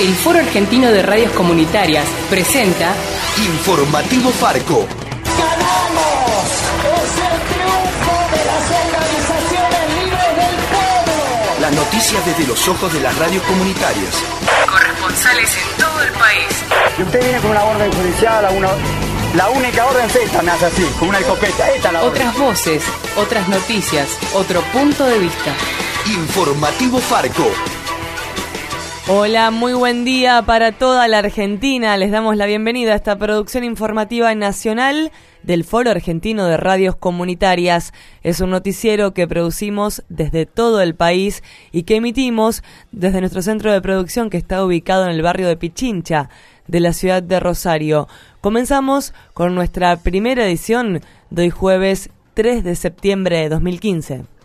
el Foro Argentino de Radios Comunitarias presenta Informativo Farco. ¡Ganamos! ¡Es el triunfo de las organizaciones libres del pueblo! Las noticias desde los ojos de las radios comunitarias. Corresponsales en todo el país. Y usted viene con una orden judicial, a una, la única orden es esta, me hace así, con una escopeta. Esta es la orden. Otras voces, otras noticias, otro punto de vista. Informativo Farco. Hola, muy buen día para toda la Argentina. Les damos la bienvenida a esta producción informativa nacional del Foro Argentino de Radios Comunitarias. Es un noticiero que producimos desde todo el país y que emitimos desde nuestro centro de producción que está ubicado en el barrio de Pichincha de la ciudad de Rosario. Comenzamos con nuestra primera edición de hoy jueves 3 de septiembre de 2015.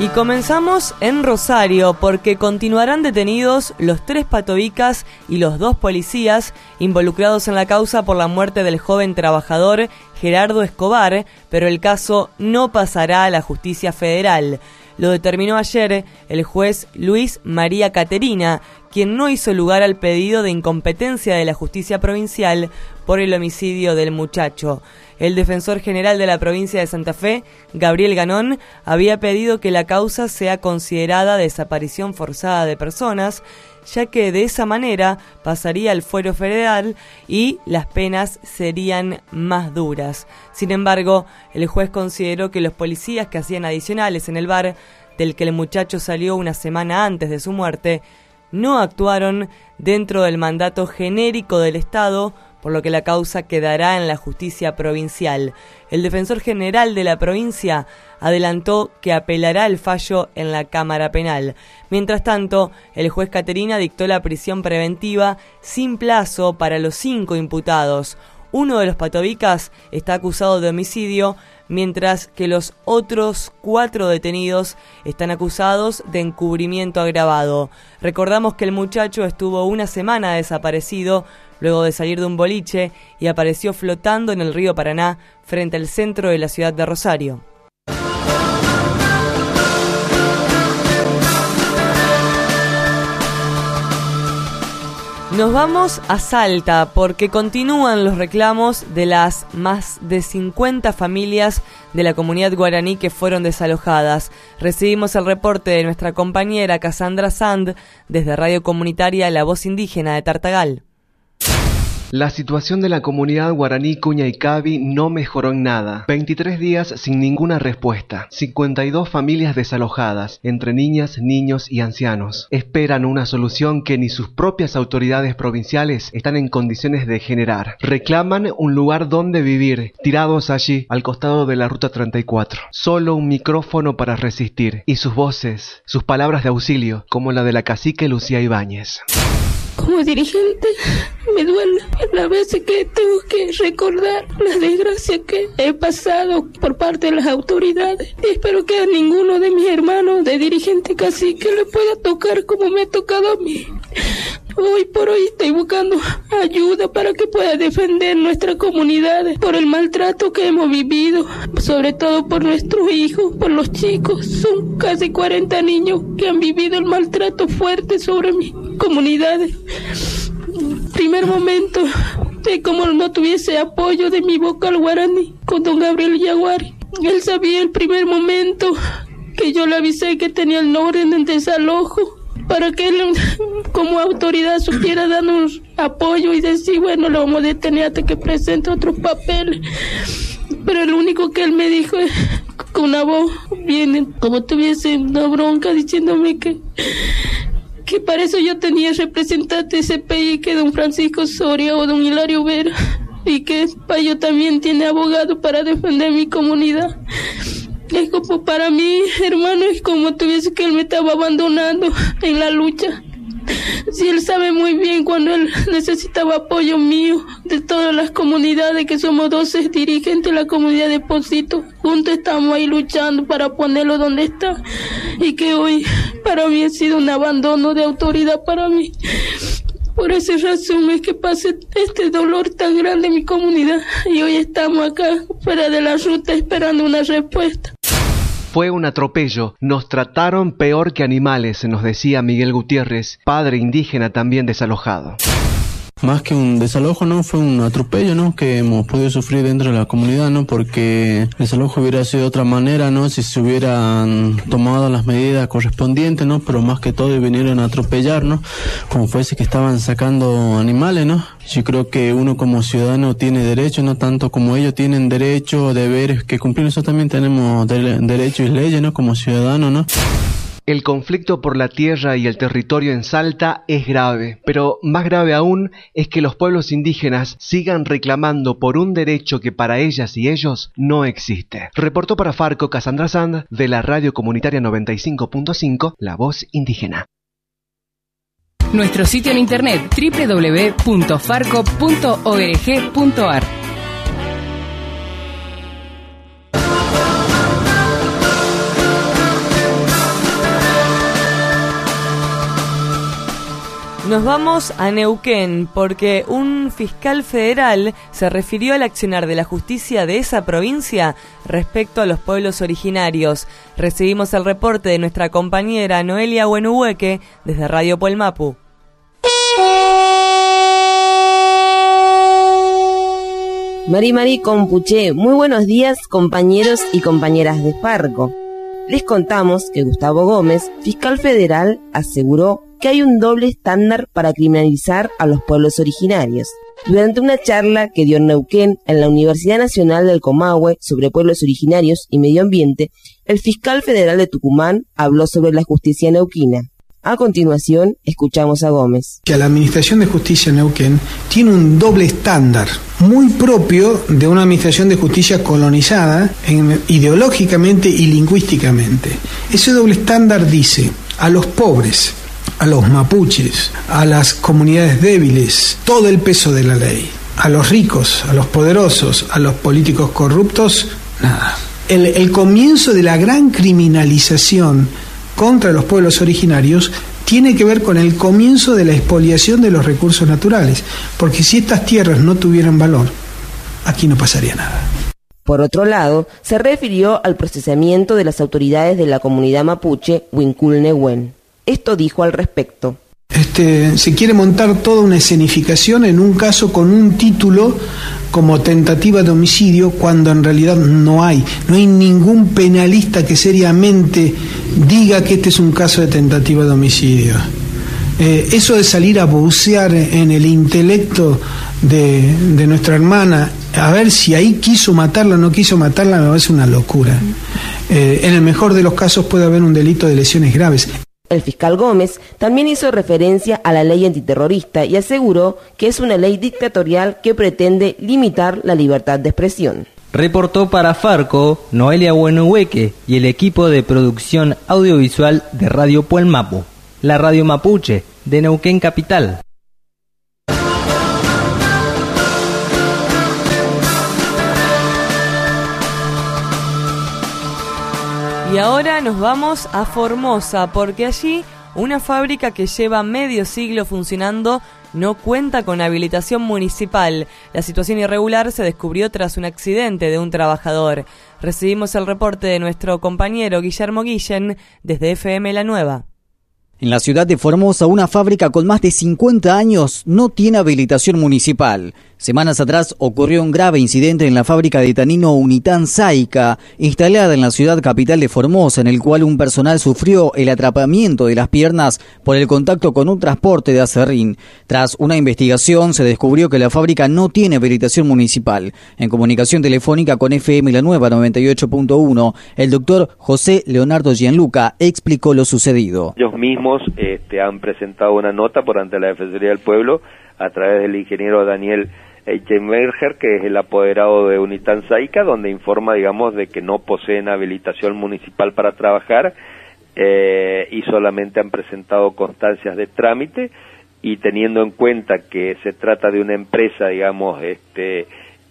Y comenzamos en Rosario porque continuarán detenidos los tres patobicas y los dos policías involucrados en la causa por la muerte del joven trabajador Gerardo Escobar, pero el caso no pasará a la justicia federal. Lo determinó ayer el juez Luis María Caterina, quien no hizo lugar al pedido de incompetencia de la justicia provincial por el homicidio del muchacho. El defensor general de la provincia de Santa Fe, Gabriel Ganón, había pedido que la causa sea considerada desaparición forzada de personas, ya que de esa manera pasaría al fuero federal y las penas serían más duras. Sin embargo, el juez consideró que los policías que hacían adicionales en el bar del que el muchacho salió una semana antes de su muerte, no actuaron dentro del mandato genérico del Estado, por lo que la causa quedará en la justicia provincial. El defensor general de la provincia adelantó que apelará el fallo en la Cámara Penal. Mientras tanto, el juez Caterina dictó la prisión preventiva sin plazo para los cinco imputados. Uno de los patobicas está acusado de homicidio, mientras que los otros cuatro detenidos están acusados de encubrimiento agravado. Recordamos que el muchacho estuvo una semana desaparecido luego de salir de un boliche y apareció flotando en el río Paraná frente al centro de la ciudad de Rosario. Nos vamos a Salta porque continúan los reclamos de las más de 50 familias de la comunidad guaraní que fueron desalojadas. Recibimos el reporte de nuestra compañera Cassandra Sand desde Radio Comunitaria La Voz Indígena de Tartagal. La situación de la comunidad guaraní Cuñaycabi no mejoró en nada. 23 días sin ninguna respuesta. 52 familias desalojadas, entre niñas, niños y ancianos. Esperan una solución que ni sus propias autoridades provinciales están en condiciones de generar. Reclaman un lugar donde vivir, tirados allí, al costado de la Ruta 34. Solo un micrófono para resistir. Y sus voces, sus palabras de auxilio, como la de la cacique Lucía Ibáñez. Como dirigente, me duele las veces que tengo que recordar la desgracia que he pasado por parte de las autoridades. Y espero que a ninguno de mis hermanos de dirigente cacique le pueda tocar como me ha tocado a mí. Hoy por hoy estoy buscando ayuda para que pueda defender nuestra comunidad por el maltrato que hemos vivido, sobre todo por nuestros hijos, por los chicos. Son casi 40 niños que han vivido el maltrato fuerte sobre mi comunidad. Primer momento, de como no tuviese apoyo de mi vocal guaraní con don Gabriel Yaguari. Él sabía el primer momento que yo le avisé que tenía el orden de desalojo para que él como autoridad supiera darnos apoyo y decir, bueno, lo vamos a detener hasta que presente otros papeles. Pero lo único que él me dijo es con una voz bien, como tuviese una bronca diciéndome que que para eso yo tenía representante CPI que don Francisco Soria o don Hilario Vera y que Payo también tiene abogado para defender mi comunidad. Es como para mí, hermano, es como tuviese que él me estaba abandonando en la lucha. Si él sabe muy bien cuando él necesitaba apoyo mío de todas las comunidades que somos 12 dirigentes de la comunidad de Posito, juntos estamos ahí luchando para ponerlo donde está y que hoy para mí ha sido un abandono de autoridad para mí. Por esa razón es que pase este dolor tan grande en mi comunidad y hoy estamos acá fuera de la ruta esperando una respuesta. Fue un atropello. Nos trataron peor que animales, nos decía Miguel Gutiérrez, padre indígena también desalojado más que un desalojo, ¿no? Fue un atropello, ¿no? Que hemos podido sufrir dentro de la comunidad, ¿no? Porque el desalojo hubiera sido de otra manera, ¿no? Si se hubieran tomado las medidas correspondientes, ¿no? Pero más que todo vinieron a atropellar, ¿no? Como fuese que estaban sacando animales, ¿no? Yo creo que uno como ciudadano tiene derecho, no tanto como ellos tienen derecho, deberes que cumplir. Nosotros también tenemos derechos y leyes, ¿no? Como ciudadanos, ¿no? El conflicto por la tierra y el territorio en Salta es grave, pero más grave aún es que los pueblos indígenas sigan reclamando por un derecho que para ellas y ellos no existe. Reportó para Farco Cassandra Sand de la radio comunitaria 95.5 La Voz Indígena. Nuestro sitio en internet www.farco.org.ar Nos vamos a Neuquén porque un fiscal federal se refirió al accionar de la justicia de esa provincia respecto a los pueblos originarios. Recibimos el reporte de nuestra compañera Noelia Buenuhueque desde Radio Puelmapu. Mari Mari Compuche, muy buenos días compañeros y compañeras de Farco. Les contamos que Gustavo Gómez, fiscal federal, aseguró que hay un doble estándar para criminalizar a los pueblos originarios. Durante una charla que dio Neuquén en la Universidad Nacional del Comahue sobre pueblos originarios y medio ambiente, el fiscal federal de Tucumán habló sobre la justicia neuquina. A continuación, escuchamos a Gómez. Que la Administración de Justicia Neuquén tiene un doble estándar muy propio de una Administración de Justicia colonizada ideológicamente y lingüísticamente. Ese doble estándar dice a los pobres, a los mapuches, a las comunidades débiles, todo el peso de la ley. A los ricos, a los poderosos, a los políticos corruptos, nada. El, comienzo de la gran criminalización contra los pueblos originarios tiene que ver con el comienzo de la expoliación de los recursos naturales, porque si estas tierras no tuvieran valor, aquí no pasaría nada. Por otro lado, se refirió al procesamiento de las autoridades de la comunidad mapuche Huincul esto dijo al respecto. Este, se quiere montar toda una escenificación en un caso con un título como tentativa de homicidio cuando en realidad no hay. No hay ningún penalista que seriamente diga que este es un caso de tentativa de homicidio. Eh, eso de salir a bucear en el intelecto de, nuestra hermana, a ver si ahí quiso matarla o no quiso matarla, me parece una locura. Eh, en el mejor de los casos puede haber un delito de lesiones graves. El fiscal Gómez también hizo referencia a la ley antiterrorista y aseguró que es una ley dictatorial que pretende limitar la libertad de expresión. Reportó para Farco Noelia Buenuhueque y el equipo de producción audiovisual de Radio Puelmapu, la radio mapuche de Neuquén Capital. Y ahora nos vamos a Formosa, porque allí una fábrica que lleva medio siglo funcionando no cuenta con habilitación municipal. La situación irregular se descubrió tras un accidente de un trabajador. Recibimos el reporte de nuestro compañero Guillermo Guillen desde FM La Nueva. En la ciudad de Formosa, una fábrica con más de 50 años no tiene habilitación municipal. Semanas atrás ocurrió un grave incidente en la fábrica de tanino Unitán Saica, instalada en la ciudad capital de Formosa, en el cual un personal sufrió el atrapamiento de las piernas por el contacto con un transporte de acerrín. Tras una investigación se descubrió que la fábrica no tiene habilitación municipal. En comunicación telefónica con FM La Nueva 98.1, el doctor José Leonardo Gianluca explicó lo sucedido. Ellos mismos este, han presentado una nota por ante la Defensoría del Pueblo a través del ingeniero Daniel Eichenberger, que es el apoderado de Unitan Saica, donde informa, digamos, de que no poseen habilitación municipal para trabajar eh, y solamente han presentado constancias de trámite y teniendo en cuenta que se trata de una empresa, digamos, este,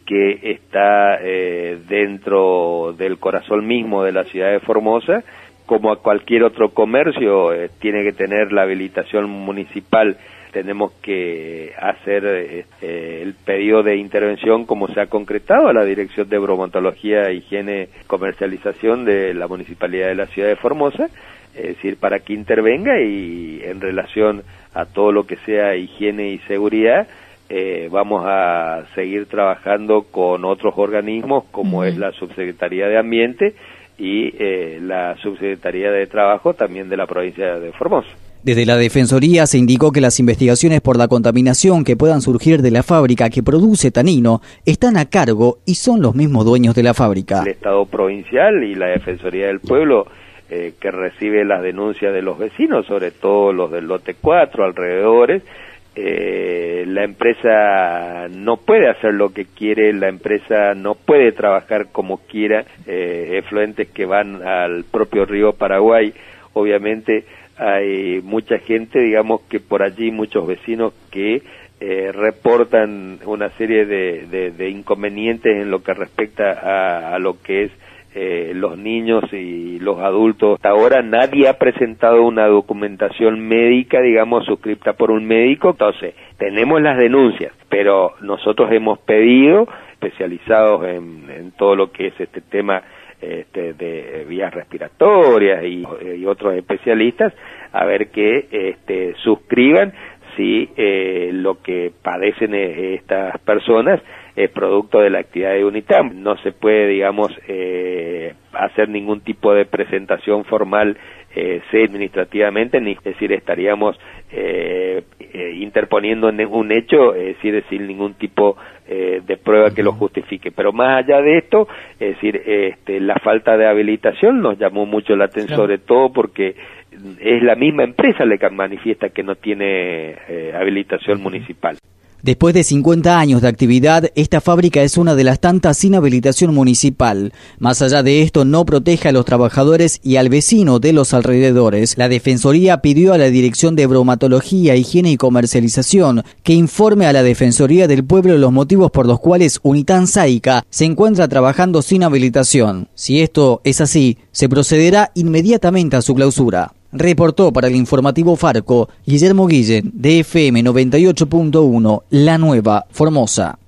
que está eh, dentro del corazón mismo de la ciudad de Formosa, como a cualquier otro comercio, eh, tiene que tener la habilitación municipal. Tenemos que hacer este, el pedido de intervención como se ha concretado a la Dirección de Bromatología, Higiene, Comercialización de la Municipalidad de la Ciudad de Formosa, es decir, para que intervenga y en relación a todo lo que sea higiene y seguridad, eh, vamos a seguir trabajando con otros organismos como es la Subsecretaría de Ambiente y eh, la Subsecretaría de Trabajo también de la provincia de Formosa. Desde la Defensoría se indicó que las investigaciones por la contaminación que puedan surgir de la fábrica que produce tanino están a cargo y son los mismos dueños de la fábrica. El Estado provincial y la Defensoría del Pueblo eh, que recibe las denuncias de los vecinos, sobre todo los del lote 4, alrededores, eh, la empresa no puede hacer lo que quiere, la empresa no puede trabajar como quiera, eh, efluentes que van al propio río Paraguay, obviamente hay mucha gente, digamos que por allí muchos vecinos que eh, reportan una serie de, de, inconvenientes en lo que respecta a, a lo que es eh, los niños y los adultos. Hasta ahora nadie ha presentado una documentación médica, digamos, suscripta por un médico. Entonces, tenemos las denuncias, pero nosotros hemos pedido, especializados en, en todo lo que es este tema este, de vías respiratorias y, y, otros especialistas, a ver que este, suscriban si eh, lo que padecen eh, estas personas es producto de la actividad de UNITAM. No se puede, digamos, eh, hacer ningún tipo de presentación formal eh, administrativamente, ni es decir, estaríamos eh, eh, interponiendo un hecho, es decir, sin ningún tipo eh, de prueba que lo justifique. Pero más allá de esto, es decir, este, la falta de habilitación nos llamó mucho la atención, sobre todo porque es la misma empresa la que manifiesta que no tiene eh, habilitación municipal. Después de 50 años de actividad, esta fábrica es una de las tantas sin habilitación municipal. Más allá de esto, no protege a los trabajadores y al vecino de los alrededores. La Defensoría pidió a la Dirección de Bromatología, Higiene y Comercialización que informe a la Defensoría del Pueblo los motivos por los cuales Unitan Saica se encuentra trabajando sin habilitación. Si esto es así, se procederá inmediatamente a su clausura. Reportó para el informativo Farco Guillermo Guillen, de FM 98.1, La Nueva Formosa.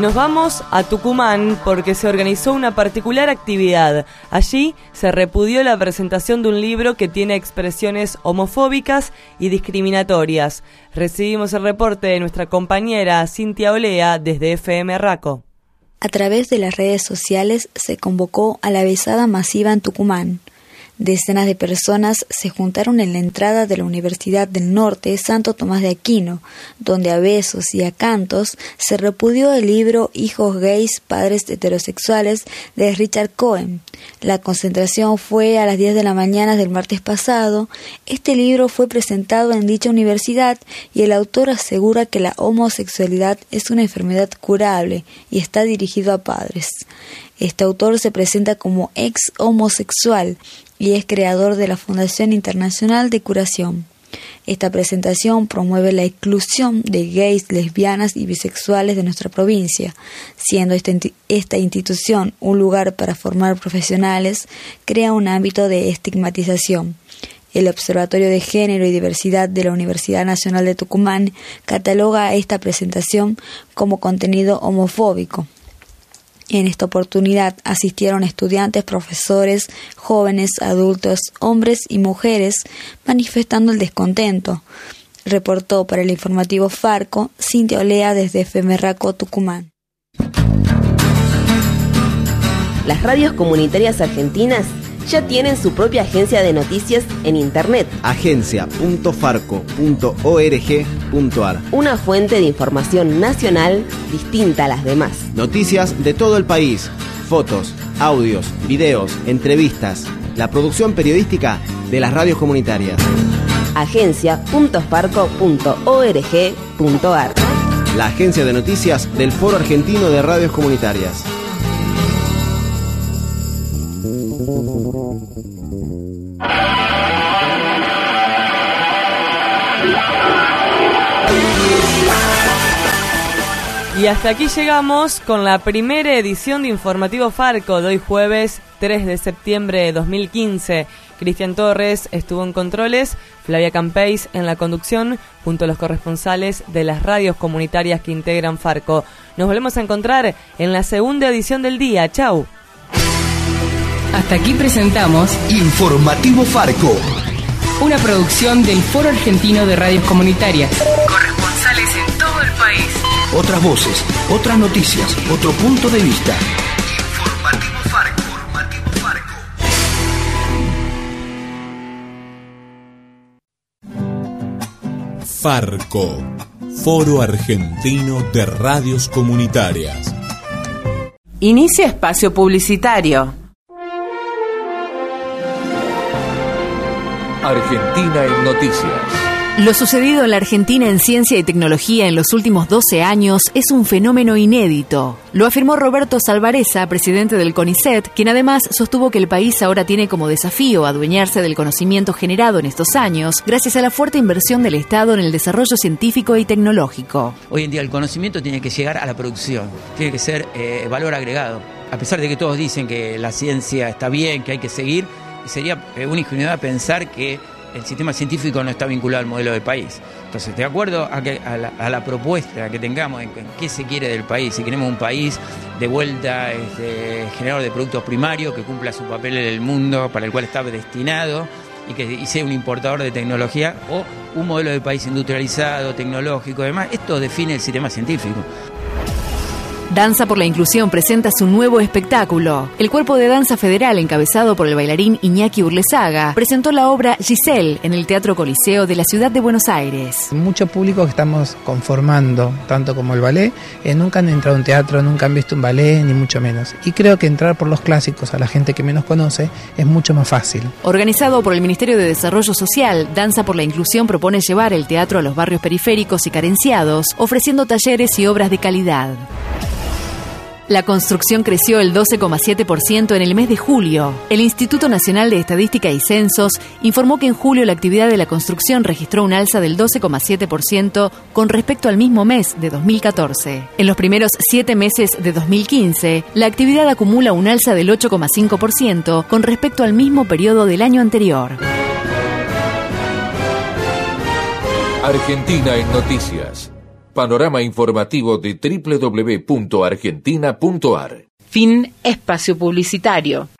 Nos vamos a Tucumán porque se organizó una particular actividad. Allí se repudió la presentación de un libro que tiene expresiones homofóbicas y discriminatorias. Recibimos el reporte de nuestra compañera Cintia Olea desde FM Raco. A través de las redes sociales se convocó a la besada masiva en Tucumán. Decenas de personas se juntaron en la entrada de la Universidad del Norte Santo Tomás de Aquino, donde a besos y a cantos se repudió el libro Hijos gays, padres heterosexuales de Richard Cohen. La concentración fue a las 10 de la mañana del martes pasado. Este libro fue presentado en dicha universidad y el autor asegura que la homosexualidad es una enfermedad curable y está dirigido a padres. Este autor se presenta como ex homosexual y es creador de la Fundación Internacional de Curación. Esta presentación promueve la inclusión de gays, lesbianas y bisexuales de nuestra provincia, siendo esta, esta, institución un lugar para formar profesionales, crea un ámbito de estigmatización. El Observatorio de Género y Diversidad de la Universidad Nacional de Tucumán cataloga esta presentación como contenido homofóbico. En esta oportunidad asistieron estudiantes, profesores, jóvenes, adultos, hombres y mujeres manifestando el descontento. Reportó para el informativo Farco Cintia Olea desde Femerraco, Tucumán. Las radios comunitarias argentinas ya tienen su propia agencia de noticias en Internet. agencia.farco.org.ar Una fuente de información nacional distinta a las demás. Noticias de todo el país, fotos, audios, videos, entrevistas, la producción periodística de las radios comunitarias. agencia.farco.org.ar La agencia de noticias del Foro Argentino de Radios Comunitarias. Y hasta aquí llegamos con la primera edición de Informativo Farco de hoy jueves 3 de septiembre de 2015. Cristian Torres estuvo en controles, Flavia Campeis en la conducción, junto a los corresponsales de las radios comunitarias que integran Farco. Nos volvemos a encontrar en la segunda edición del día. Chau. Hasta aquí presentamos Informativo Farco. Una producción del Foro Argentino de Radios Comunitarias. Corresponsales en todo el país. Otras voces, otras noticias, otro punto de vista. Informativo Farco. Informativo Farco. Farco, Foro Argentino de Radios Comunitarias. Inicia espacio publicitario. Argentina en Noticias. Lo sucedido en la Argentina en ciencia y tecnología en los últimos 12 años es un fenómeno inédito. Lo afirmó Roberto Salvareza, presidente del CONICET, quien además sostuvo que el país ahora tiene como desafío adueñarse del conocimiento generado en estos años gracias a la fuerte inversión del Estado en el desarrollo científico y tecnológico. Hoy en día el conocimiento tiene que llegar a la producción, tiene que ser eh, valor agregado. A pesar de que todos dicen que la ciencia está bien, que hay que seguir, sería eh, una ingenuidad pensar que el sistema científico no está vinculado al modelo del país. Entonces, de acuerdo a, que, a, la, a la, propuesta que tengamos en, qué se quiere del país, si queremos un país de vuelta este, generador de productos primarios que cumpla su papel en el mundo para el cual está destinado y que y sea un importador de tecnología o un modelo de país industrializado, tecnológico, además, esto define el sistema científico. Danza por la Inclusión presenta su nuevo espectáculo. El Cuerpo de Danza Federal, encabezado por el bailarín Iñaki Urlesaga, presentó la obra Giselle en el Teatro Coliseo de la ciudad de Buenos Aires. Mucho público que estamos conformando, tanto como el ballet, eh, nunca han entrado a un teatro, nunca han visto un ballet, ni mucho menos. Y creo que entrar por los clásicos a la gente que menos conoce es mucho más fácil. Organizado por el Ministerio de Desarrollo Social, Danza por la Inclusión propone llevar el teatro a los barrios periféricos y carenciados, ofreciendo talleres y obras de calidad. La construcción creció el 12,7% en el mes de julio. El Instituto Nacional de Estadística y Censos informó que en julio la actividad de la construcción registró un alza del 12,7% con respecto al mismo mes de 2014. En los primeros siete meses de 2015, la actividad acumula un alza del 8,5% con respecto al mismo periodo del año anterior. Argentina en Noticias. Panorama informativo de www.argentina.ar. Fin espacio publicitario.